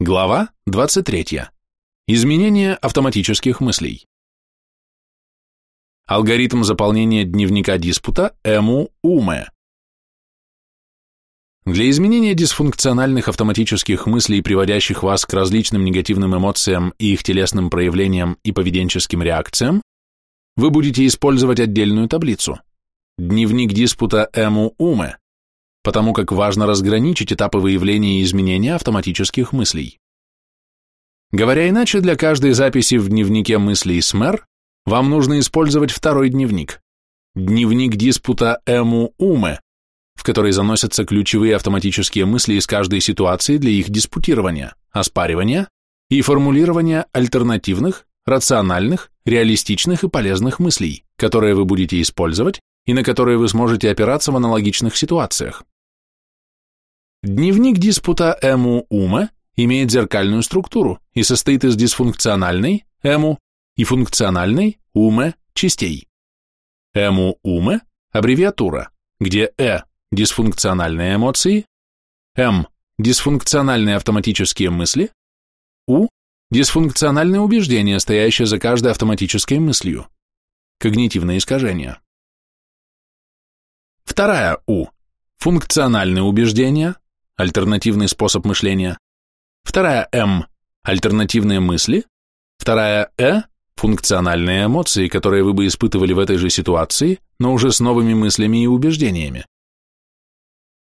Глава 23. Изменение автоматических мыслей. Алгоритм заполнения дневника диспута ЭМУ-УМЭ. Для изменения дисфункциональных автоматических мыслей, приводящих вас к различным негативным эмоциям и их телесным проявлениям и поведенческим реакциям, вы будете использовать отдельную таблицу – дневник диспута ЭМУ-УМЭ, потому как важно разграничить этапы выявления и изменения автоматических мыслей. Говоря иначе, для каждой записи в дневнике мыслей СМЭР вам нужно использовать второй дневник – дневник диспута ЭМУ-УМЭ, в который заносятся ключевые автоматические мысли из каждой ситуации для их диспутирования, оспаривания и формулирования альтернативных, рациональных, реалистичных и полезных мыслей, которые вы будете использовать и на которые вы сможете опираться в аналогичных ситуациях. Дневник диспута ЭМУ-УМА имеет зеркальную структуру и состоит из дисфункциональной ЭМУ и функциональной УМЭ частей. ЭМУ-УМЭ – аббревиатура, где Э – дисфункциональные эмоции, М – дисфункциональные автоматические мысли, У – дисфункциональные убеждения, стоящие за каждой автоматической мыслью, когнитивные искажения. Вторая У – функциональные убеждения, альтернативный способ мышления. Вторая М – альтернативные мысли. Вторая Э – функциональные эмоции, которые вы бы испытывали в этой же ситуации, но уже с новыми мыслями и убеждениями.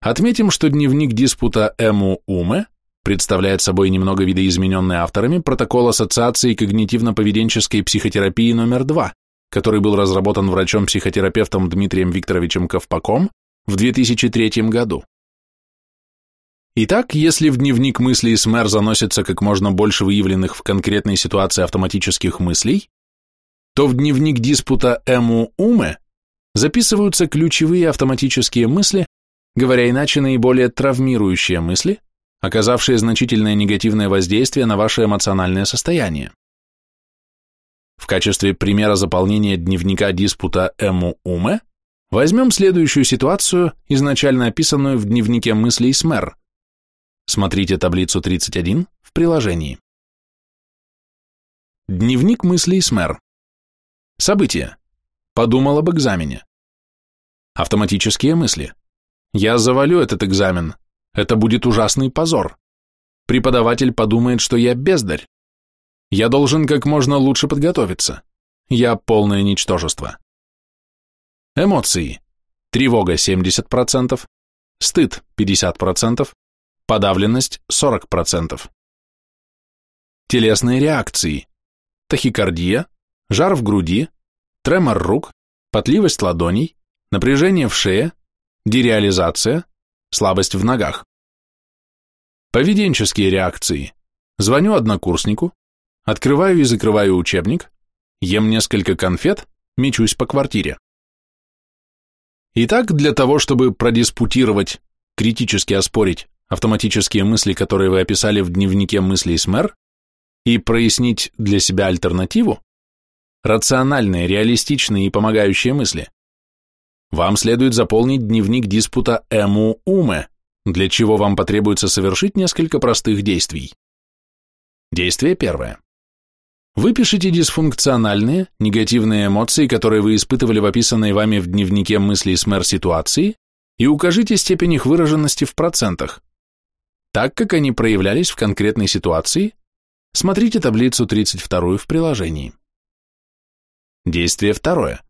Отметим, что дневник диспута Эму Уме представляет собой немного видоизмененный авторами протокол Ассоциации когнитивно-поведенческой психотерапии номер 2, который был разработан врачом-психотерапевтом Дмитрием Викторовичем Ковпаком в 2003 году. Итак, если в дневник мыслей СМЭР заносится как можно больше выявленных в конкретной ситуации автоматических мыслей, то в дневник диспута ЭМУ-УМЭ записываются ключевые автоматические мысли, говоря иначе, наиболее травмирующие мысли, оказавшие значительное негативное воздействие на ваше эмоциональное состояние. В качестве примера заполнения дневника диспута ЭМУ-УМЭ возьмем следующую ситуацию, изначально описанную в дневнике мыслей СМЭР. Смотрите таблицу 31 в приложении. Дневник мыслей СМЭР. События. Подумал об экзамене. Автоматические мысли. Я завалю этот экзамен. Это будет ужасный позор. Преподаватель подумает, что я бездарь. Я должен как можно лучше подготовиться. Я полное ничтожество. Эмоции. Тревога 70%, стыд 50%, подавленность 40%. Телесные реакции. Тахикардия, жар в груди, тремор рук, потливость ладоней, напряжение в шее, дереализация, слабость в ногах. Поведенческие реакции. Звоню однокурснику, открываю и закрываю учебник, ем несколько конфет, мечусь по квартире. Итак, для того, чтобы продиспутировать, критически оспорить автоматические мысли, которые вы описали в дневнике мыслей СМЭР, и прояснить для себя альтернативу, рациональные, реалистичные и помогающие мысли, вам следует заполнить дневник диспута ЭМУ-УМЭ, для чего вам потребуется совершить несколько простых действий. Действие первое. Выпишите дисфункциональные, негативные эмоции, которые вы испытывали в описанной вами в дневнике мыслей СМЭР ситуации, и укажите степень их выраженности в процентах. Так как они проявлялись в конкретной ситуации, смотрите таблицу 32 в приложении. Действие второе.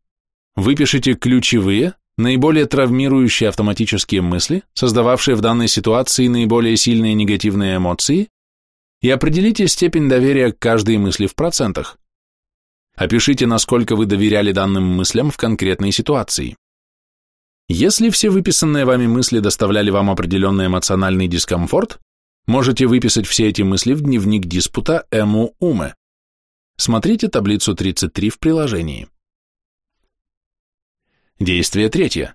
Выпишите ключевые, наиболее травмирующие автоматические мысли, создававшие в данной ситуации наиболее сильные негативные эмоции, и определите степень доверия к каждой мысли в процентах. Опишите, насколько вы доверяли данным мыслям в конкретной ситуации. Если все выписанные вами мысли доставляли вам определенный эмоциональный дискомфорт, можете выписать все эти мысли в дневник диспута ЭМУ-УМЭ. Смотрите таблицу 33 в приложении. Действие третье.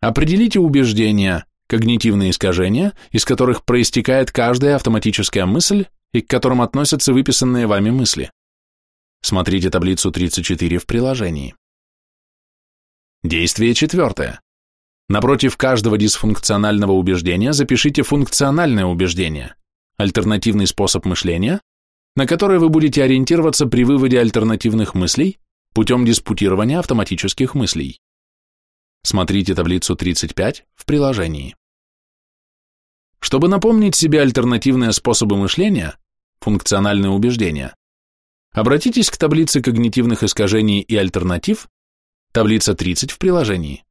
Определите убеждения, когнитивные искажения, из которых проистекает каждая автоматическая мысль и к которым относятся выписанные вами мысли. Смотрите таблицу 34 в приложении. Действие четвертое. Напротив каждого дисфункционального убеждения запишите функциональное убеждение, альтернативный способ мышления, на который вы будете ориентироваться при выводе альтернативных мыслей путем диспутирования автоматических мыслей. Смотрите таблицу 35 в приложении. Чтобы напомнить себе альтернативные способы мышления, функциональные убеждения, обратитесь к таблице когнитивных искажений и альтернатив, таблица 30 в приложении.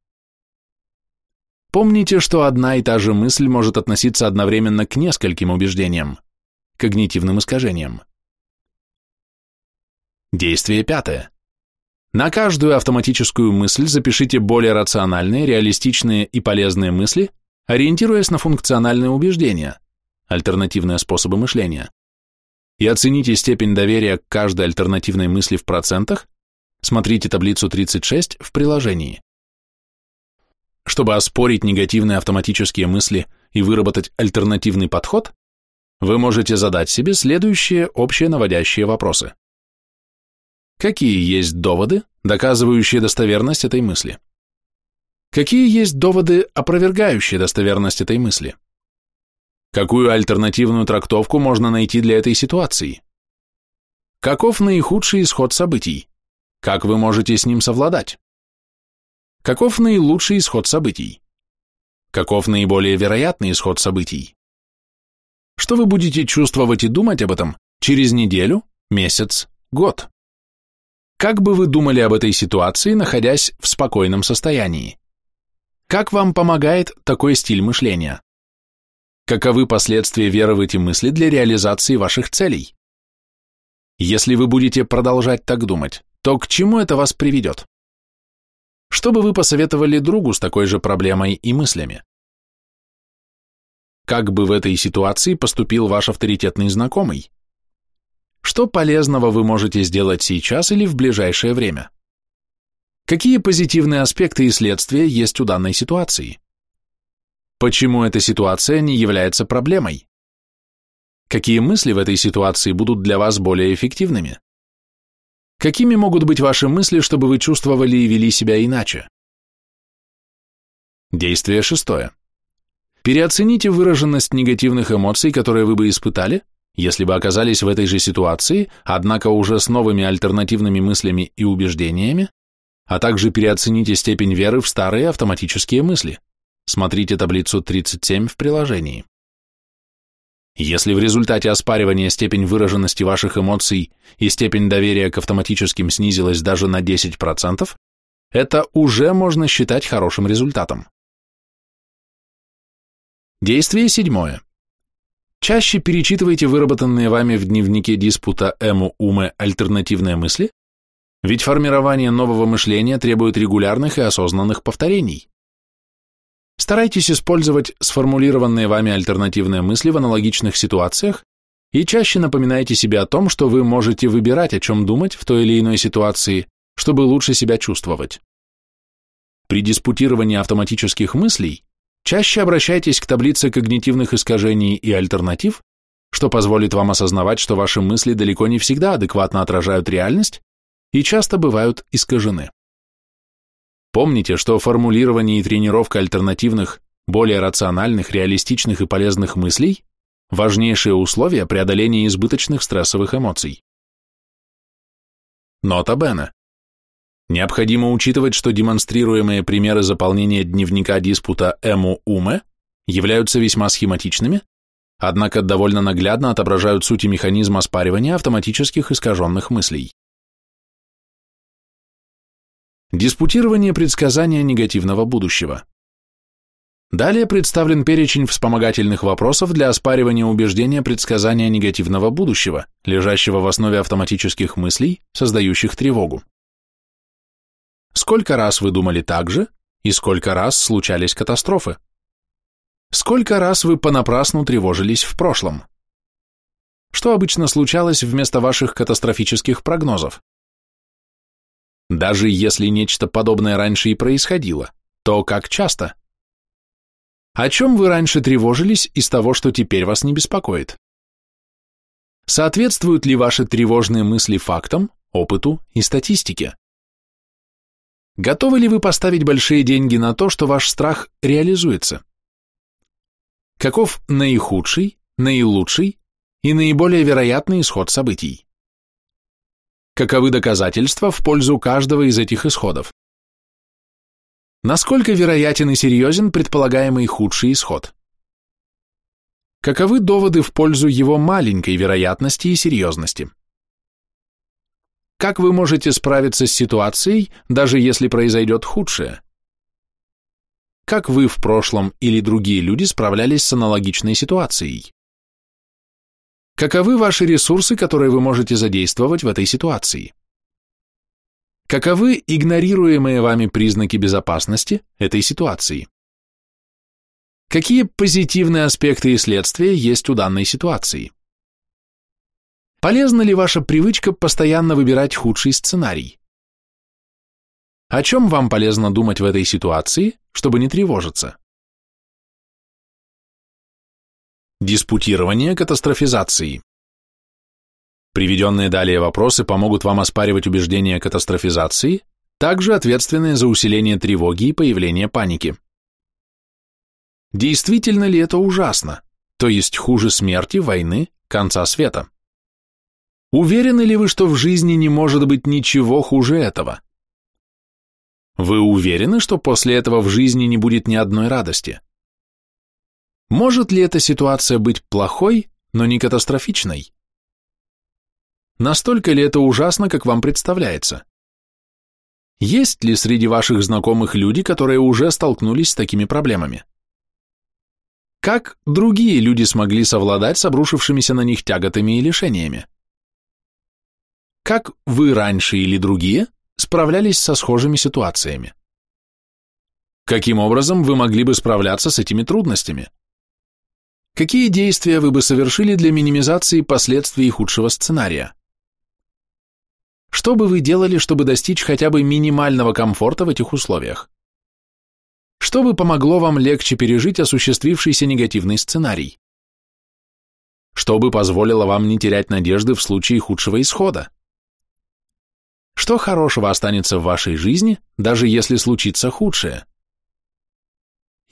Помните, что одна и та же мысль может относиться одновременно к нескольким убеждениям, когнитивным искажениям. Действие пятое. На каждую автоматическую мысль запишите более рациональные, реалистичные и полезные мысли, ориентируясь на функциональные убеждения, альтернативные способы мышления, и оцените степень доверия к каждой альтернативной мысли в процентах, смотрите таблицу 36 в приложении. Чтобы оспорить негативные автоматические мысли и выработать альтернативный подход, вы можете задать себе следующие общие наводящие вопросы. Какие есть доводы, доказывающие достоверность этой мысли? Какие есть доводы, опровергающие достоверность этой мысли? Какую альтернативную трактовку можно найти для этой ситуации? Каков наихудший исход событий? Как вы можете с ним совладать? Каков наилучший исход событий? Каков наиболее вероятный исход событий? Что вы будете чувствовать и думать об этом через неделю, месяц, год? Как бы вы думали об этой ситуации, находясь в спокойном состоянии? Как вам помогает такой стиль мышления? Каковы последствия веры в эти мысли для реализации ваших целей? Если вы будете продолжать так думать, то к чему это вас приведет? Что бы вы посоветовали другу с такой же проблемой и мыслями? Как бы в этой ситуации поступил ваш авторитетный знакомый? Что полезного вы можете сделать сейчас или в ближайшее время? Какие позитивные аспекты и следствия есть у данной ситуации? Почему эта ситуация не является проблемой? Какие мысли в этой ситуации будут для вас более эффективными? Какими могут быть ваши мысли, чтобы вы чувствовали и вели себя иначе? Действие шестое. Переоцените выраженность негативных эмоций, которые вы бы испытали, если бы оказались в этой же ситуации, однако уже с новыми альтернативными мыслями и убеждениями, а также переоцените степень веры в старые автоматические мысли. Смотрите таблицу 37 в приложении. Если в результате оспаривания степень выраженности ваших эмоций и степень доверия к автоматическим снизилась даже на 10%, это уже можно считать хорошим результатом. Действие седьмое. Чаще перечитывайте выработанные вами в дневнике диспута Эму Уме альтернативные мысли, ведь формирование нового мышления требует регулярных и осознанных повторений. Старайтесь использовать сформулированные вами альтернативные мысли в аналогичных ситуациях и чаще напоминайте себе о том, что вы можете выбирать, о чем думать в той или иной ситуации, чтобы лучше себя чувствовать. При диспутировании автоматических мыслей Чаще обращайтесь к таблице когнитивных искажений и альтернатив, что позволит вам осознавать, что ваши мысли далеко не всегда адекватно отражают реальность и часто бывают искажены. Помните, что формулирование и тренировка альтернативных, более рациональных, реалистичных и полезных мыслей – важнейшие условия преодоления избыточных стрессовых эмоций. Нота Бена. Необходимо учитывать, что демонстрируемые примеры заполнения дневника диспута Эму-Уме являются весьма схематичными, однако довольно наглядно отображают суть и механизм оспаривания автоматических искаженных мыслей. Диспутирование предсказания негативного будущего. Далее представлен перечень вспомогательных вопросов для оспаривания убеждения предсказания негативного будущего, лежащего в основе автоматических мыслей, создающих тревогу. Сколько раз вы думали так же, и сколько раз случались катастрофы? Сколько раз вы понапрасну тревожились в прошлом? Что обычно случалось вместо ваших катастрофических прогнозов? Даже если нечто подобное раньше и происходило, то как часто? О чем вы раньше тревожились из того, что теперь вас не беспокоит? Соответствуют ли ваши тревожные мысли фактам, опыту и статистике? Готовы ли вы поставить большие деньги на то, что ваш страх реализуется? Каков наихудший, наилучший и наиболее вероятный исход событий. Каковы доказательства в пользу каждого из этих исходов? Насколько вероятен и серьезен предполагаемый худший исход? Каковы доводы в пользу его маленькой вероятности и серьезности? Как вы можете справиться с ситуацией, даже если произойдет худшее? Как вы в прошлом или другие люди справлялись с аналогичной ситуацией? Каковы ваши ресурсы, которые вы можете задействовать в этой ситуации? Каковы игнорируемые вами признаки безопасности этой ситуации? Какие позитивные аспекты и следствия есть у данной ситуации? Полезна ли ваша привычка постоянно выбирать худший сценарий? О чем вам полезно думать в этой ситуации, чтобы не тревожиться? Диспутирование катастрофизации. Приведенные далее вопросы помогут вам оспаривать убеждения катастрофизации, также ответственные за усиление тревоги и появление паники. Действительно ли это ужасно, то есть хуже смерти, войны, конца света? Уверены ли вы, что в жизни не может быть ничего хуже этого? Вы уверены, что после этого в жизни не будет ни одной радости? Может ли эта ситуация быть плохой, но не катастрофичной? Настолько ли это ужасно, как вам представляется? Есть ли среди ваших знакомых люди, которые уже столкнулись с такими проблемами? Как другие люди смогли совладать с обрушившимися на них тяготами и лишениями? Как вы раньше или другие справлялись со схожими ситуациями? Каким образом вы могли бы справляться с этими трудностями? Какие действия вы бы совершили для минимизации последствий худшего сценария? Что бы вы делали, чтобы достичь хотя бы минимального комфорта в этих условиях? Что бы помогло вам легче пережить осуществившийся негативный сценарий? Что бы позволило вам не терять надежды в случае худшего исхода? Что хорошего останется в вашей жизни, даже если случится худшее?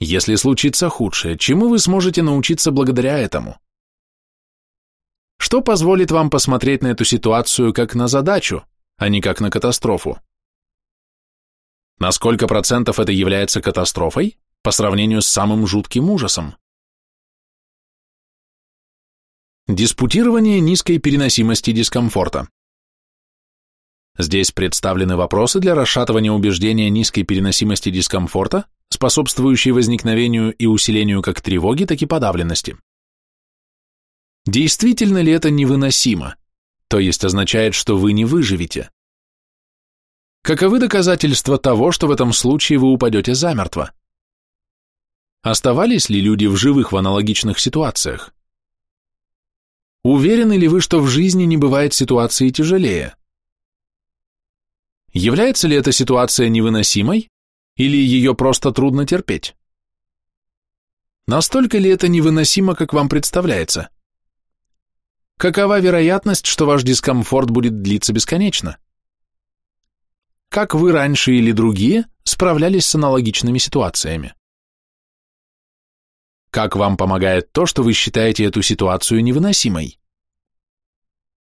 Если случится худшее, чему вы сможете научиться благодаря этому? Что позволит вам посмотреть на эту ситуацию как на задачу, а не как на катастрофу. На сколько процентов это является катастрофой по сравнению с самым жутким ужасом? Диспутирование низкой переносимости дискомфорта. Здесь представлены вопросы для расшатывания убеждения низкой переносимости дискомфорта, способствующей возникновению и усилению как тревоги, так и подавленности. Действительно ли это невыносимо? то есть означает, что вы не выживете. Каковы доказательства того, что в этом случае вы упадете замертво? Оставались ли люди в живых в аналогичных ситуациях? Уверены ли вы, что в жизни не бывает ситуации тяжелее? Является ли эта ситуация невыносимой, или ее просто трудно терпеть? Настолько ли это невыносимо, как вам представляется? Какова вероятность, что ваш дискомфорт будет длиться бесконечно? Как вы раньше или другие справлялись с аналогичными ситуациями? Как вам помогает то, что вы считаете эту ситуацию невыносимой?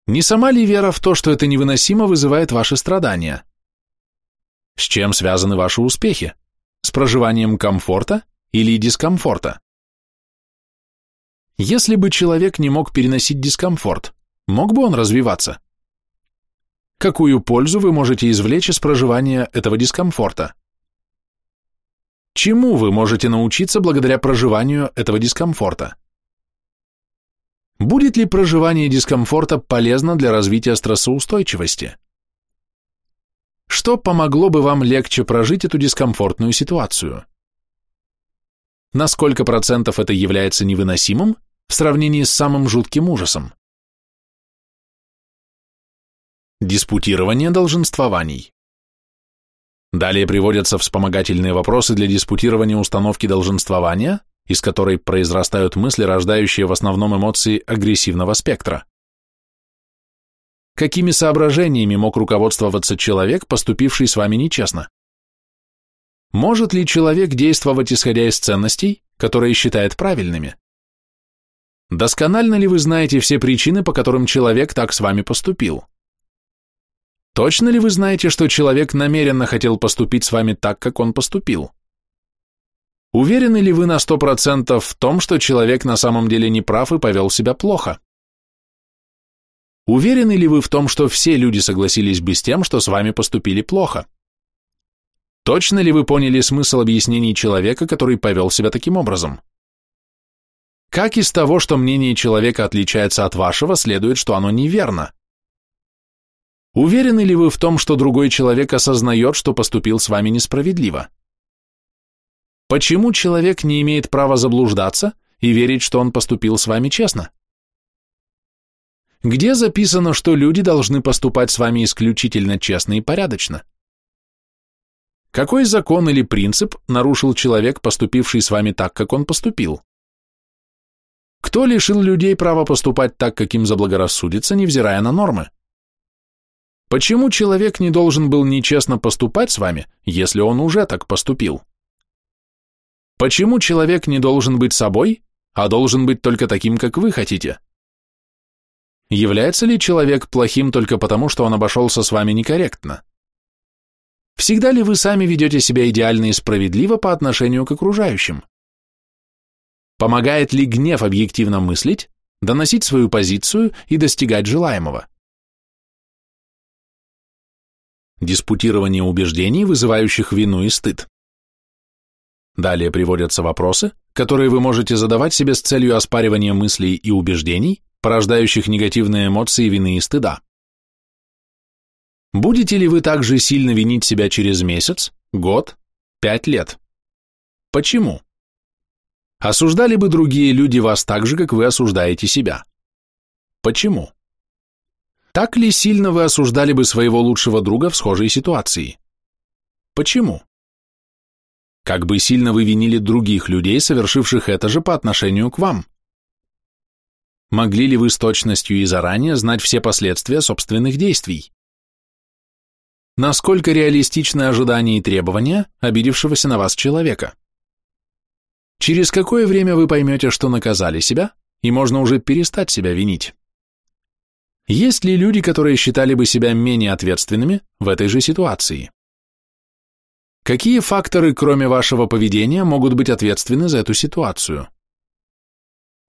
Не сама ли вера в то, что это невыносимо, вызывает ваши страдания? С чем связаны ваши успехи? С проживанием комфорта или дискомфорта? Если бы человек не мог переносить дискомфорт, мог бы он развиваться? Какую пользу вы можете извлечь из проживания этого дискомфорта? Чему вы можете научиться благодаря проживанию этого дискомфорта? Будет ли проживание дискомфорта полезно для развития стрессоустойчивости? Что помогло бы вам легче прожить эту дискомфортную ситуацию? На сколько процентов это является невыносимым в сравнении с самым жутким ужасом. Диспутирование долженствований. Далее приводятся вспомогательные вопросы для диспутирования установки долженствования, из которой произрастают мысли, рождающие в основном эмоции агрессивного спектра. Какими соображениями мог руководствоваться человек, поступивший с вами нечестно? Может ли человек действовать исходя из ценностей, которые считает правильными? Досконально ли вы знаете все причины, по которым человек так с вами поступил? Точно ли вы знаете, что человек намеренно хотел поступить с вами так, как он поступил? Уверены ли вы на 100% в том, что человек на самом деле не прав и повел себя плохо? Уверены ли вы в том, что все люди согласились бы с тем, что с вами поступили плохо? Точно ли вы поняли смысл объяснений человека, который повел себя таким образом? Как из того, что мнение человека отличается от вашего, следует, что оно неверно? Уверены ли вы в том, что другой человек осознает, что поступил с вами несправедливо? Почему человек не имеет права заблуждаться и верить, что он поступил с вами честно? Где записано, что люди должны поступать с вами исключительно честно и порядочно? Какой закон или принцип нарушил человек, поступивший с вами так, как он поступил? Кто лишил людей права поступать так, как им заблагорассудится, невзирая на нормы? Почему человек не должен был нечестно поступать с вами, если он уже так поступил? Почему человек не должен быть собой, а должен быть только таким, как вы хотите? Является ли человек плохим только потому, что он обошелся с вами некорректно? Всегда ли вы сами ведете себя идеально и справедливо по отношению к окружающим? Помогает ли гнев объективно мыслить, доносить свою позицию и достигать желаемого? Диспутирование убеждений, вызывающих вину и стыд. Далее приводятся вопросы, которые вы можете задавать себе с целью оспаривания мыслей и убеждений, порождающих негативные эмоции вины и стыда. Будете ли вы также сильно винить себя через месяц, год, пять лет? Почему? Осуждали бы другие люди вас так же, как вы осуждаете себя? Почему? Так ли сильно вы осуждали бы своего лучшего друга в схожей ситуации? Почему? Как бы сильно вы винили других людей, совершивших это же по отношению к вам? Могли ли вы с точностью и заранее знать все последствия собственных действий? Насколько реалистичны ожидания и требования обидевшегося на вас человека? Через какое время вы поймете, что наказали себя, и можно уже перестать себя винить? Есть ли люди, которые считали бы себя менее ответственными в этой же ситуации? Какие факторы, кроме вашего поведения, могут быть ответственны за эту ситуацию?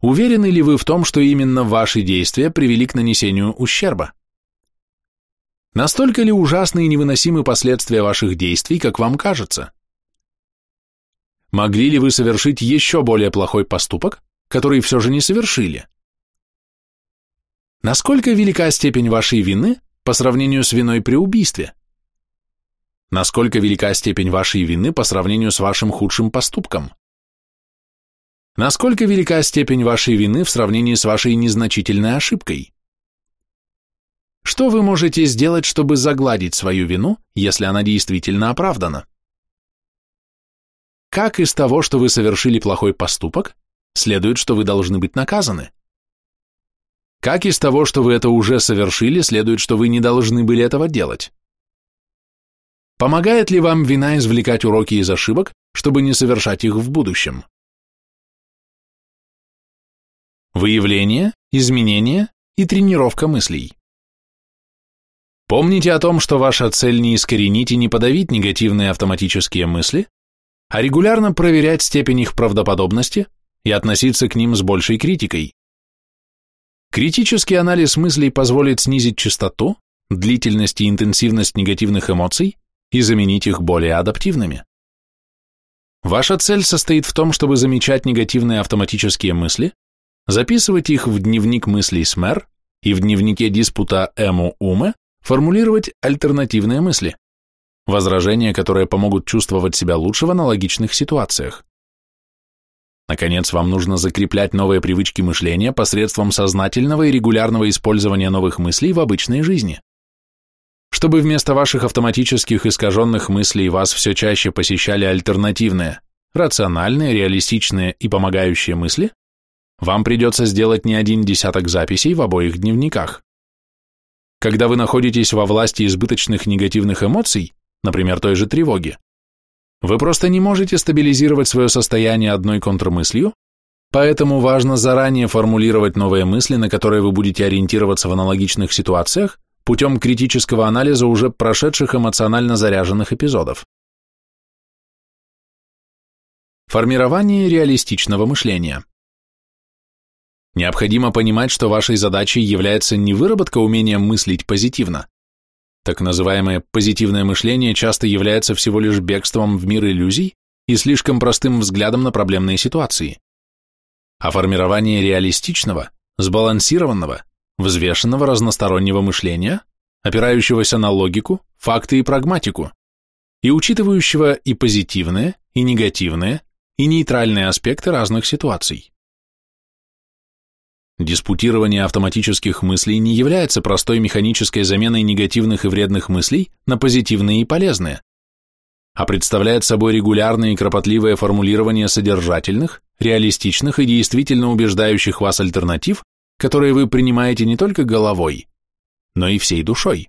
Уверены ли вы в том, что именно ваши действия привели к нанесению ущерба? Настолько ли ужасны и невыносимы последствия ваших действий, как вам кажется? Могли ли вы совершить еще более плохой поступок, который все же не совершили? Насколько велика степень вашей вины по сравнению с виной при убийстве? Насколько велика степень вашей вины по сравнению с вашим худшим поступком? Насколько велика степень вашей вины в сравнении с вашей незначительной ошибкой? Что вы можете сделать, чтобы загладить свою вину, если она действительно оправдана? Как из того, что вы совершили плохой поступок, следует, что вы должны быть наказаны? Как из того, что вы это уже совершили, следует, что вы не должны были этого делать? Помогает ли вам вина извлекать уроки из ошибок, чтобы не совершать их в будущем? Выявление, изменение и тренировка мыслей. Помните о том, что ваша цель не искоренить и не подавить негативные автоматические мысли, а регулярно проверять степень их правдоподобности и относиться к ним с большей критикой. Критический анализ мыслей позволит снизить частоту, длительность и интенсивность негативных эмоций и заменить их более адаптивными. Ваша цель состоит в том, чтобы замечать негативные автоматические мысли, записывать их в дневник мыслей СМЭР и в дневнике диспута Эму-Уме формулировать альтернативные мысли возражения, которые помогут чувствовать себя лучше в аналогичных ситуациях. Наконец, вам нужно закреплять новые привычки мышления посредством сознательного и регулярного использования новых мыслей в обычной жизни. Чтобы вместо ваших автоматических искаженных мыслей вас все чаще посещали альтернативные, рациональные, реалистичные и помогающие мысли, вам придется сделать не один десяток записей в обоих дневниках. Когда вы находитесь во власти избыточных негативных эмоций, например, той же тревоги. Вы просто не можете стабилизировать свое состояние одной контрмыслью, Поэтому важно заранее формулировать новые мысли, на которые вы будете ориентироваться в аналогичных ситуациях, путем критического анализа уже прошедших эмоционально заряженных эпизодов. Формирование реалистичного мышления. Необходимо понимать, что вашей задачей является не выработка умения мыслить позитивно. Так называемое позитивное мышление часто является всего лишь бегством в мир иллюзий и слишком простым взглядом на проблемные ситуации. А формирование реалистичного, сбалансированного, взвешенного разностороннего мышления, опирающегося на логику, факты и прагматику, и учитывающего и позитивные, и негативные, и нейтральные аспекты разных ситуаций. Диспутирование автоматических мыслей не является простой механической заменой негативных и вредных мыслей на позитивные и полезные, а представляет собой регулярное и кропотливое формулирование содержательных, реалистичных и действительно убеждающих вас альтернатив, которые вы принимаете не только головой, но и всей душой.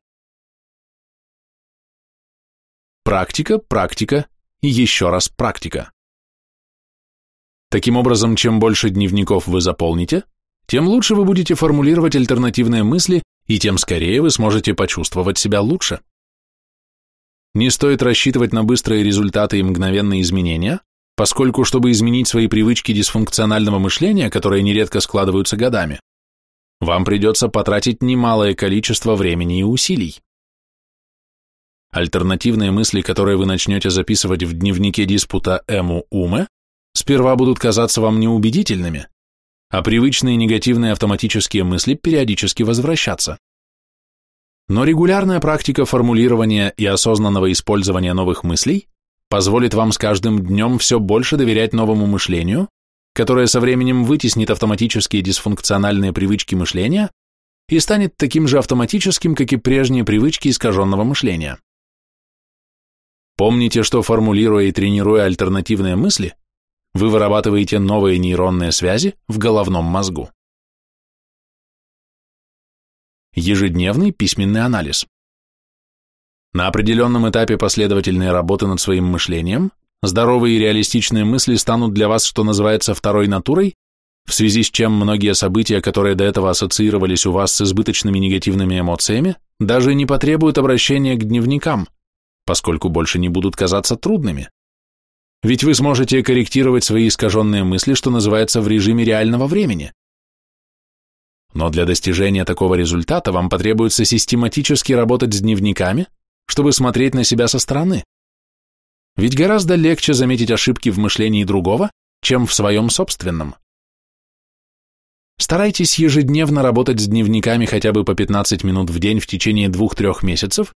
Практика, практика и еще раз практика. Таким образом, чем больше дневников вы заполните, тем лучше вы будете формулировать альтернативные мысли, и тем скорее вы сможете почувствовать себя лучше. Не стоит рассчитывать на быстрые результаты и мгновенные изменения, поскольку, чтобы изменить свои привычки дисфункционального мышления, которые нередко складываются годами, вам придется потратить немалое количество времени и усилий. Альтернативные мысли, которые вы начнете записывать в дневнике диспута Эму Уме, сперва будут казаться вам неубедительными, а привычные негативные автоматические мысли периодически возвращаться. Но регулярная практика формулирования и осознанного использования новых мыслей позволит вам с каждым днем все больше доверять новому мышлению, которое со временем вытеснит автоматические дисфункциональные привычки мышления и станет таким же автоматическим, как и прежние привычки искаженного мышления. Помните, что формулируя и тренируя альтернативные мысли, вы вырабатываете новые нейронные связи в головном мозгу. Ежедневный письменный анализ. На определенном этапе последовательной работы над своим мышлением здоровые и реалистичные мысли станут для вас, что называется, второй натурой, в связи с чем многие события, которые до этого ассоциировались у вас с избыточными негативными эмоциями, даже не потребуют обращения к дневникам, поскольку больше не будут казаться трудными. Ведь вы сможете корректировать свои искаженные мысли, что называется, в режиме реального времени. Но для достижения такого результата вам потребуется систематически работать с дневниками, чтобы смотреть на себя со стороны. Ведь гораздо легче заметить ошибки в мышлении другого, чем в своем собственном. Старайтесь ежедневно работать с дневниками хотя бы по 15 минут в день в течение 2-3 месяцев,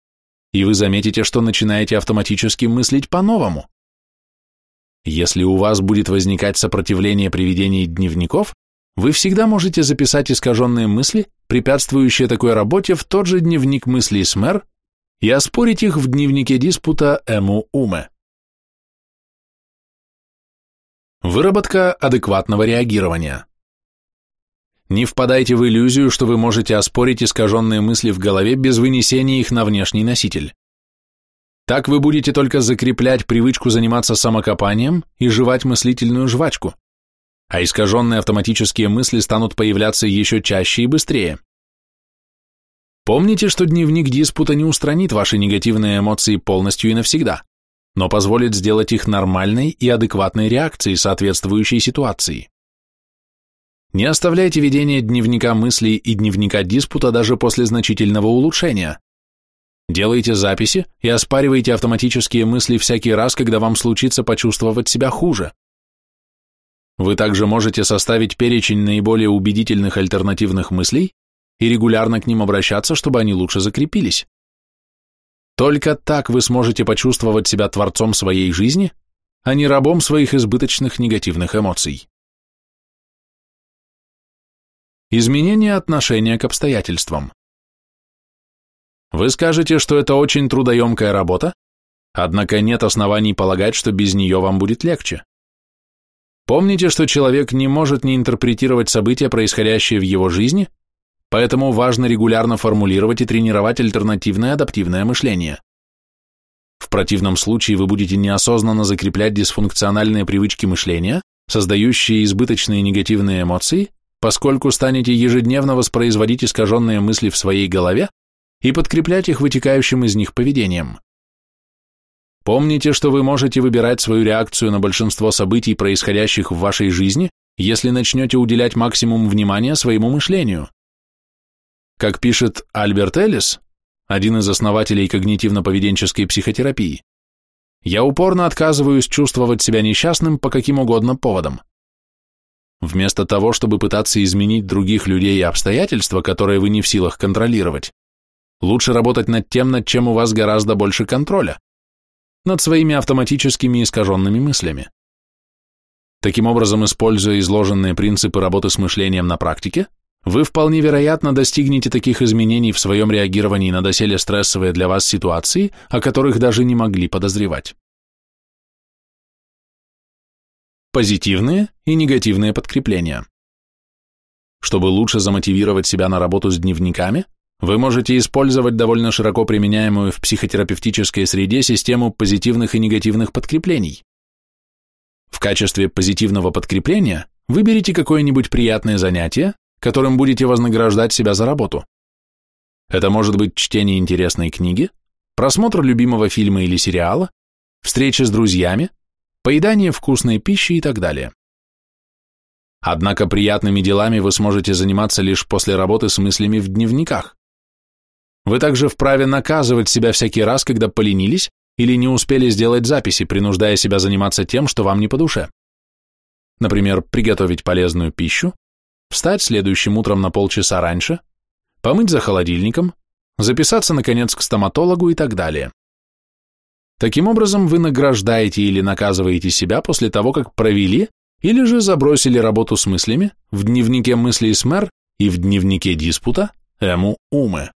и вы заметите, что начинаете автоматически мыслить по-новому. Если у вас будет возникать сопротивление при ведении дневников, вы всегда можете записать искаженные мысли, препятствующие такой работе, в тот же дневник мыслей СМЭР и оспорить их в дневнике диспута Эму Уме. Выработка адекватного реагирования. Не впадайте в иллюзию, что вы можете оспорить искаженные мысли в голове без вынесения их на внешний носитель. Так вы будете только закреплять привычку заниматься самокопанием и жевать мыслительную жвачку, а искаженные автоматические мысли станут появляться еще чаще и быстрее. Помните, что дневник диспута не устранит ваши негативные эмоции полностью и навсегда, но позволит сделать их нормальной и адекватной реакцией соответствующей ситуации. Не оставляйте ведение дневника мыслей и дневника диспута даже после значительного улучшения. Делайте записи и оспаривайте автоматические мысли всякий раз, когда вам случится почувствовать себя хуже. Вы также можете составить перечень наиболее убедительных альтернативных мыслей и регулярно к ним обращаться, чтобы они лучше закрепились. Только так вы сможете почувствовать себя творцом своей жизни, а не рабом своих избыточных негативных эмоций. Изменение отношения к обстоятельствам. Вы скажете, что это очень трудоемкая работа, однако нет оснований полагать, что без нее вам будет легче. Помните, что человек не может не интерпретировать события, происходящие в его жизни, поэтому важно регулярно формулировать и тренировать альтернативное адаптивное мышление. В противном случае вы будете неосознанно закреплять дисфункциональные привычки мышления, создающие избыточные негативные эмоции, поскольку станете ежедневно воспроизводить искаженные мысли в своей голове и подкреплять их вытекающим из них поведением. Помните, что вы можете выбирать свою реакцию на большинство событий, происходящих в вашей жизни, если начнете уделять максимум внимания своему мышлению. Как пишет Альберт Эллис, один из основателей когнитивно-поведенческой психотерапии, я упорно отказываюсь чувствовать себя несчастным по каким угодно поводам. Вместо того, чтобы пытаться изменить других людей и обстоятельства, которые вы не в силах контролировать, лучше работать над тем, над чем у вас гораздо больше контроля, над своими автоматическими искаженными мыслями. Таким образом, используя изложенные принципы работы с мышлением на практике, вы вполне вероятно достигнете таких изменений в своем реагировании на доселе стрессовые для вас ситуации, о которых даже не могли подозревать. Позитивные и негативные подкрепления. Чтобы лучше замотивировать себя на работу с дневниками, вы можете использовать довольно широко применяемую в психотерапевтической среде систему позитивных и негативных подкреплений. В качестве позитивного подкрепления выберите какое-нибудь приятное занятие, которым будете вознаграждать себя за работу. Это может быть чтение интересной книги, просмотр любимого фильма или сериала, встреча с друзьями, поедание вкусной пищи и так далее. Однако приятными делами вы сможете заниматься лишь после работы с мыслями в дневниках. Вы также вправе наказывать себя всякий раз, когда поленились или не успели сделать записи, принуждая себя заниматься тем, что вам не по душе. Например, приготовить полезную пищу, встать следующим утром на полчаса раньше, помыть за холодильником, записаться, наконец, к стоматологу и так далее. Таким образом, вы награждаете или наказываете себя после того, как провели или же забросили работу с мыслями в дневнике мыслей СМЭР и в дневнике диспута Эму Умы.